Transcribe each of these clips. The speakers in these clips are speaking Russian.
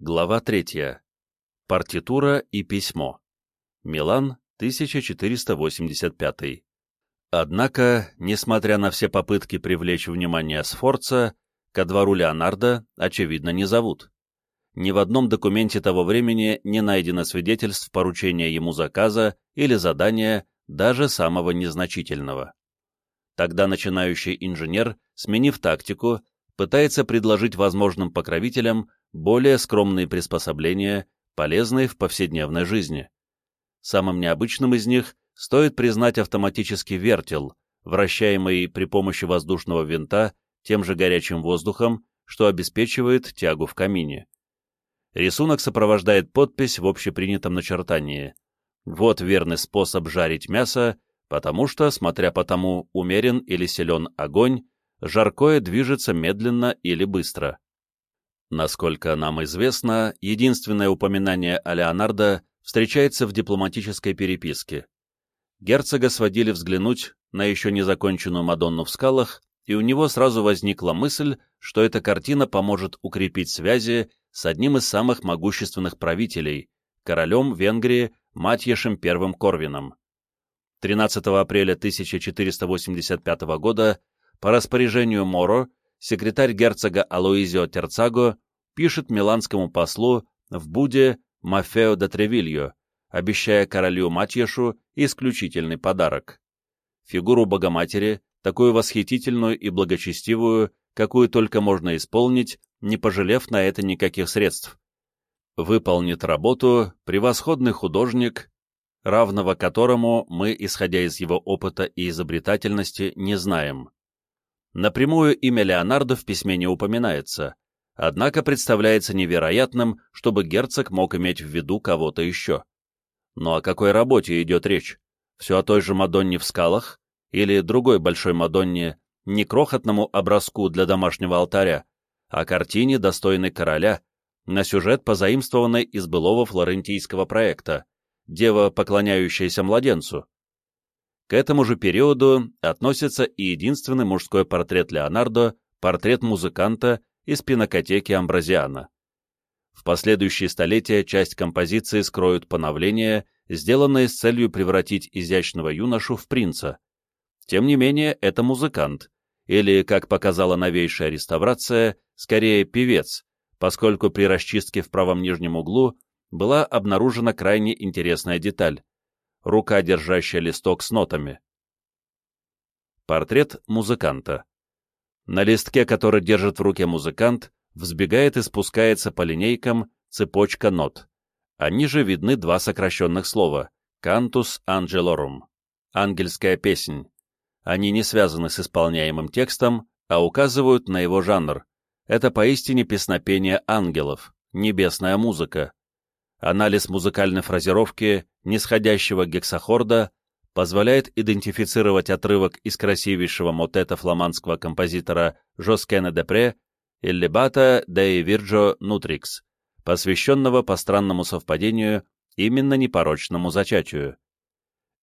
Глава 3. Партитура и письмо. Милан, 1485. Однако, несмотря на все попытки привлечь внимание Сфорца, ко двору Леонардо, очевидно, не зовут. Ни в одном документе того времени не найдено свидетельств поручения ему заказа или задания, даже самого незначительного. Тогда начинающий инженер, сменив тактику, пытается предложить возможным покровителям более скромные приспособления, полезные в повседневной жизни. Самым необычным из них стоит признать автоматический вертел, вращаемый при помощи воздушного винта тем же горячим воздухом, что обеспечивает тягу в камине. Рисунок сопровождает подпись в общепринятом начертании. Вот верный способ жарить мясо, потому что, смотря по тому, умерен или силен огонь, жаркое движется медленно или быстро. Насколько нам известно, единственное упоминание о Леонардо встречается в дипломатической переписке. Герцога сводили взглянуть на еще не законченную Мадонну в скалах, и у него сразу возникла мысль, что эта картина поможет укрепить связи с одним из самых могущественных правителей, королем Венгрии Матьешем I Корвином. 13 апреля 1485 года по распоряжению Моро секретарь герцога Алоизио Терцаго пишет миланскому послу в Буде Мафео де Тревильо, обещая королю Матьешу исключительный подарок. Фигуру Богоматери, такую восхитительную и благочестивую, какую только можно исполнить, не пожалев на это никаких средств. Выполнит работу превосходный художник, равного которому мы, исходя из его опыта и изобретательности, не знаем. Напрямую имя Леонардо в письме не упоминается, однако представляется невероятным, чтобы герцог мог иметь в виду кого-то еще. Но о какой работе идет речь? Все о той же Мадонне в скалах? Или другой большой Мадонне, не крохотному образку для домашнего алтаря, а картине, достойной короля, на сюжет, позаимствованный из былого флорентийского проекта «Дева, поклоняющаяся младенцу», к этому же периоду относится и единственный мужской портрет Леонардо, портрет музыканта из пинокотеки Амбразиана. В последующие столетия часть композиции скроют поновления, сделанные с целью превратить изящного юношу в принца. Тем не менее, это музыкант, или, как показала новейшая реставрация, скорее певец, поскольку при расчистке в правом нижнем углу была обнаружена крайне интересная деталь рука, держащая листок с нотами. Портрет музыканта. На листке, который держит в руке музыкант, взбегает и спускается по линейкам цепочка нот. Они же видны два сокращенных слова «Cantus Angelorum» — «Ангельская песнь». Они не связаны с исполняемым текстом, а указывают на его жанр. Это поистине песнопение ангелов, небесная музыка. Анализ музыкальной фразировки нисходящего гексахорда позволяет идентифицировать отрывок из красивейшего мотета фламандского композитора Жоскена Депре «Иллибата Dei Virgio Nutrix», посвященного по странному совпадению именно непорочному зачатию.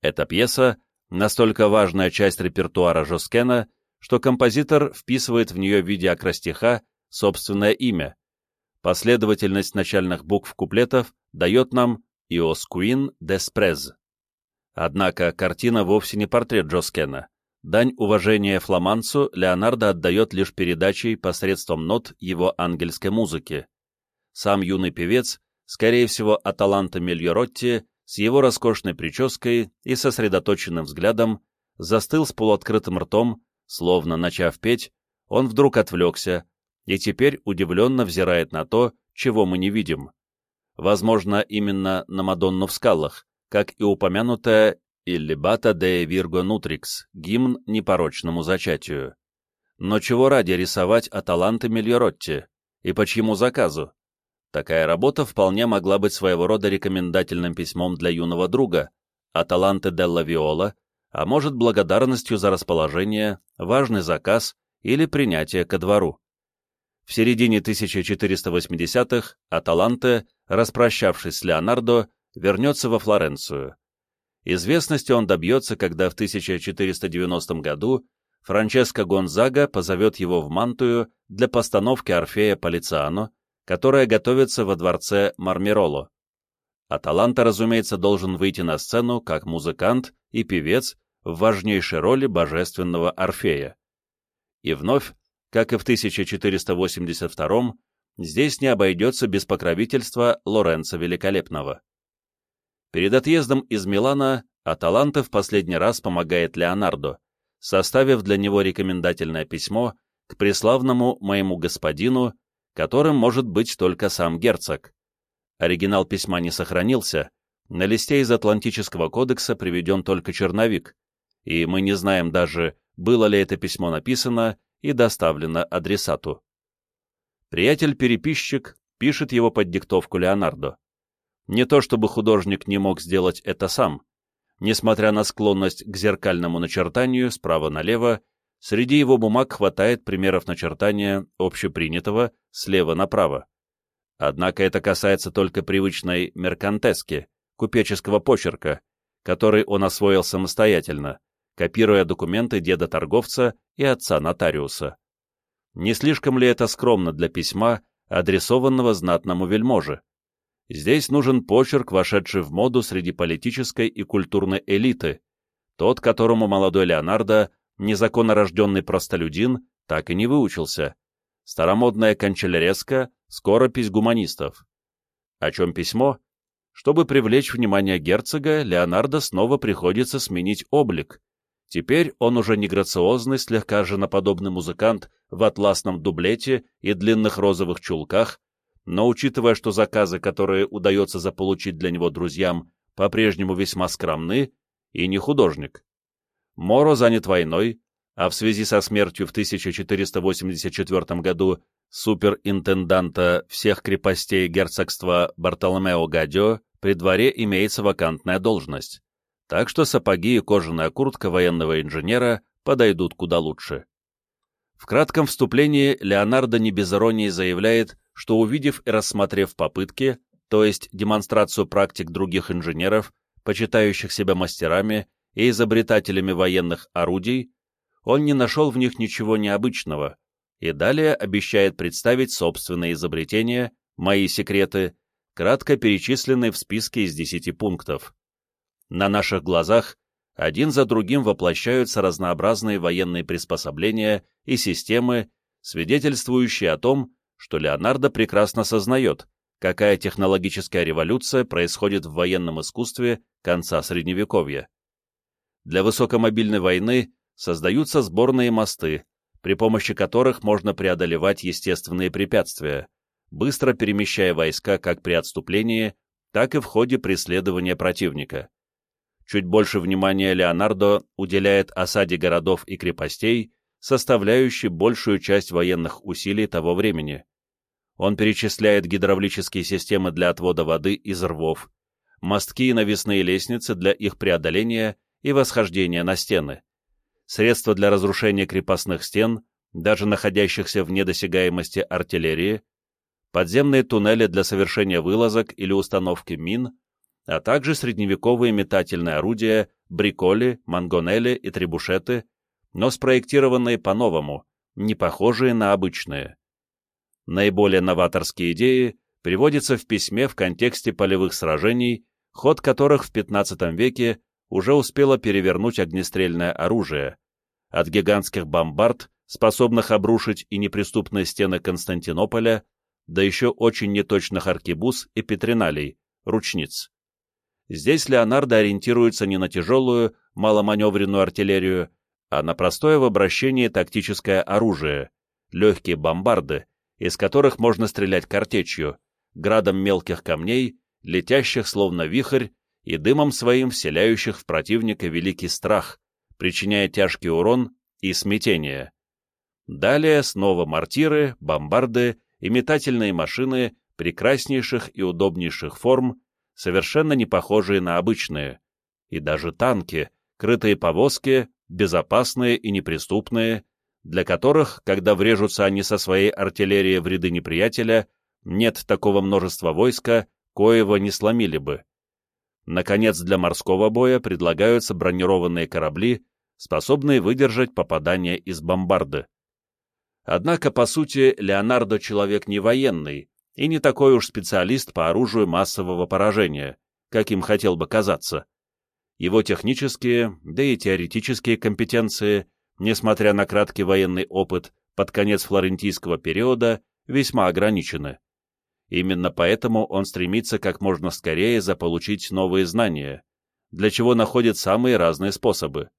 Эта пьеса — настолько важная часть репертуара Жоскена, что композитор вписывает в нее в виде акростиха собственное имя, Последовательность начальных букв куплетов дает нам «Иоскуин Деспрез». Однако картина вовсе не портрет Джоскена. Дань уважения фламандцу Леонардо отдает лишь передачей посредством нот его ангельской музыки. Сам юный певец, скорее всего, Аталанта Мильоротти, с его роскошной прической и сосредоточенным взглядом, застыл с полуоткрытым ртом, словно, начав петь, он вдруг отвлекся, и теперь удивленно взирает на то, чего мы не видим. Возможно, именно на Мадонну в скалах, как и упомянутая «Иллибата де Вирго Нутрикс» — гимн непорочному зачатию. Но чего ради рисовать Аталанты Мильоротти? И по чьему заказу? Такая работа вполне могла быть своего рода рекомендательным письмом для юного друга, Аталанты Делла Виола, а может благодарностью за расположение, важный заказ или принятие ко двору. В середине 1480-х Аталанте, распрощавшись с Леонардо, вернется во Флоренцию. Известности он добьется, когда в 1490 году Франческо Гонзага позовет его в Мантую для постановки Орфея Полициано, которая готовится во дворце Мармироло. Аталанта, разумеется, должен выйти на сцену как музыкант и певец в важнейшей роли божественного Орфея. И вновь, как и в 1482 здесь не обойдется без покровительства Лоренца Великолепного. Перед отъездом из Милана Аталанта в последний раз помогает Леонардо, составив для него рекомендательное письмо к преславному моему господину, которым может быть только сам герцог. Оригинал письма не сохранился, на листе из Атлантического кодекса приведен только черновик, и мы не знаем даже, было ли это письмо написано и доставлено адресату. Приятель-переписчик пишет его под диктовку Леонардо. Не то чтобы художник не мог сделать это сам. Несмотря на склонность к зеркальному начертанию справа налево, среди его бумаг хватает примеров начертания общепринятого слева направо. Однако это касается только привычной меркантески, купеческого почерка, который он освоил самостоятельно, копируя документы деда-торговца и отца-нотариуса. Не слишком ли это скромно для письма, адресованного знатному вельможе? Здесь нужен почерк, вошедший в моду среди политической и культурной элиты, тот, которому молодой Леонардо, незаконно рожденный простолюдин, так и не выучился. Старомодная канчеляреска, скоропись гуманистов. О чем письмо? Чтобы привлечь внимание герцога, Леонардо снова приходится сменить облик. Теперь он уже не грациозный, слегка женоподобный музыкант в атласном дублете и длинных розовых чулках, но учитывая, что заказы, которые удается заполучить для него друзьям, по-прежнему весьма скромны, и не художник. Моро занят войной, а в связи со смертью в 1484 году суперинтенданта всех крепостей герцогства Бартоломео Гадио при дворе имеется вакантная должность, так что сапоги и кожаная куртка военного инженера подойдут куда лучше. В кратком вступлении Леонардо не заявляет, что увидев и рассмотрев попытки, то есть демонстрацию практик других инженеров, почитающих себя мастерами и изобретателями военных орудий, он не нашел в них ничего необычного и далее обещает представить собственные изобретения, мои секреты, кратко перечисленные в списке из десяти пунктов. На наших глазах один за другим воплощаются разнообразные военные приспособления и системы, свидетельствующие о том, что Леонардо прекрасно сознает, какая технологическая революция происходит в военном искусстве конца Средневековья. Для высокомобильной войны создаются сборные мосты, при помощи которых можно преодолевать естественные препятствия, быстро перемещая войска как при отступлении, так и в ходе преследования противника. Чуть больше внимания Леонардо уделяет осаде городов и крепостей, составляющей большую часть военных усилий того времени. Он перечисляет гидравлические системы для отвода воды из рвов, мостки и навесные лестницы для их преодоления и восхождения на стены, средства для разрушения крепостных стен, даже находящихся в недосягаемости артиллерии, подземные туннели для совершения вылазок или установки мин, а также средневековые метательные орудия, бриколи, мангонели и требушеты, но спроектированные по-новому, не похожие на обычные. Наиболее новаторские идеи приводятся в письме в контексте полевых сражений, ход которых в XV веке уже успело перевернуть огнестрельное оружие, от гигантских бомбард, способных обрушить и неприступные стены Константинополя, до еще очень неточных аркебуз и петриналей, ручниц. Здесь Леонардо ориентируется не на тяжелую, маломаневренную артиллерию, а на простое в обращении тактическое оружие, легкие бомбарды, из которых можно стрелять картечью, градом мелких камней, летящих словно вихрь и дымом своим вселяющих в противника великий страх, причиняя тяжкий урон и смятение. Далее снова мортиры, бомбарды и метательные машины прекраснейших и удобнейших форм, совершенно не похожие на обычные, и даже танки, крытые повозки, безопасные и неприступные, для которых, когда врежутся они со своей артиллерией в ряды неприятеля, нет такого множества войска, коего не сломили бы. Наконец, для морского боя предлагаются бронированные корабли, способные выдержать попадание из бомбарды. Однако, по сути, Леонардо человек не военный, и не такой уж специалист по оружию массового поражения, каким хотел бы казаться. Его технические, да и теоретические компетенции, несмотря на краткий военный опыт под конец флорентийского периода, весьма ограничены. Именно поэтому он стремится как можно скорее заполучить новые знания, для чего находит самые разные способы.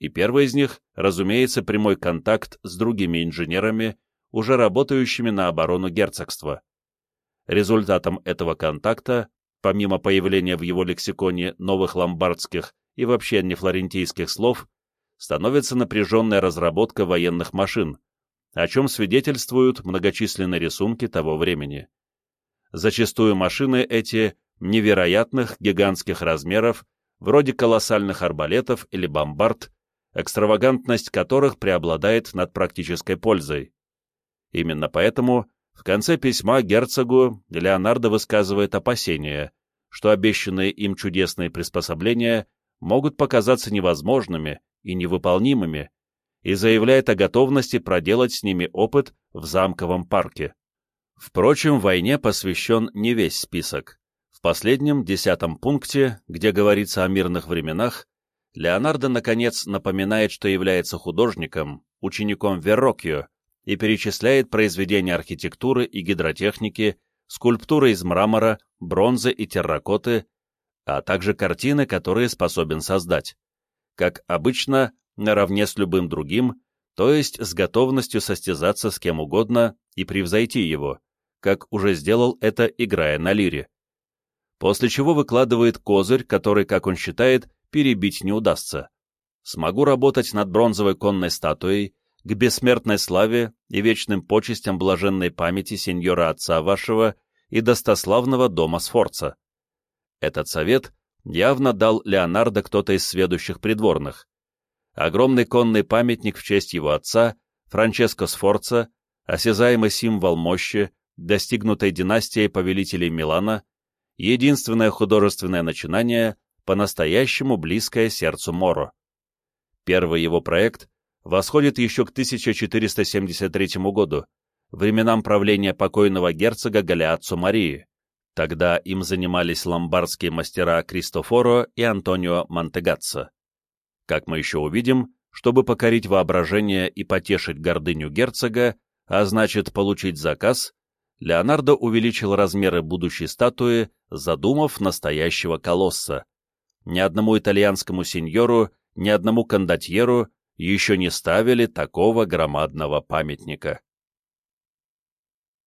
И первый из них, разумеется, прямой контакт с другими инженерами, уже работающими на оборону герцогства. Результатом этого контакта, помимо появления в его лексиконе новых ломбардских и вообще нефлорентийских слов, становится напряженная разработка военных машин, о чем свидетельствуют многочисленные рисунки того времени. Зачастую машины эти невероятных гигантских размеров, вроде колоссальных арбалетов или бомбард, экстравагантность которых преобладает над практической пользой. Именно поэтому в конце письма герцогу Леонардо высказывает опасения, что обещанные им чудесные приспособления могут показаться невозможными и невыполнимыми, и заявляет о готовности проделать с ними опыт в замковом парке. Впрочем, войне посвящен не весь список. В последнем, десятом пункте, где говорится о мирных временах, Леонардо, наконец, напоминает, что является художником, учеником Верроккио, и перечисляет произведения архитектуры и гидротехники, скульптуры из мрамора, бронзы и терракоты, а также картины, которые способен создать. Как обычно, наравне с любым другим, то есть с готовностью состязаться с кем угодно и превзойти его, как уже сделал это, играя на лире. После чего выкладывает козырь, который, как он считает, перебить не удастся. Смогу работать над бронзовой конной статуей, к бессмертной славе и вечным почестям блаженной памяти сеньора отца вашего и достославного дома Сфорца. Этот совет явно дал Леонардо кто-то из сведущих придворных, огромный конный памятник в честь его отца, Франческо Сфорца, осязаемый символ мощи, достигнутой династией повелителей Милана, единственное художественное начинание, по-настоящему близкое сердцу Моро. Первый его проект восходит еще к 1473 году, временам правления покойного герцога Галиаццо Марии. Тогда им занимались ломбардские мастера Кристофоро и Антонио Монтегаццо. Как мы еще увидим, чтобы покорить воображение и потешить гордыню герцога, а значит получить заказ, Леонардо увеличил размеры будущей статуи, задумав настоящего колосса. Ни одному итальянскому сеньору, ни одному кондотьеру еще не ставили такого громадного памятника.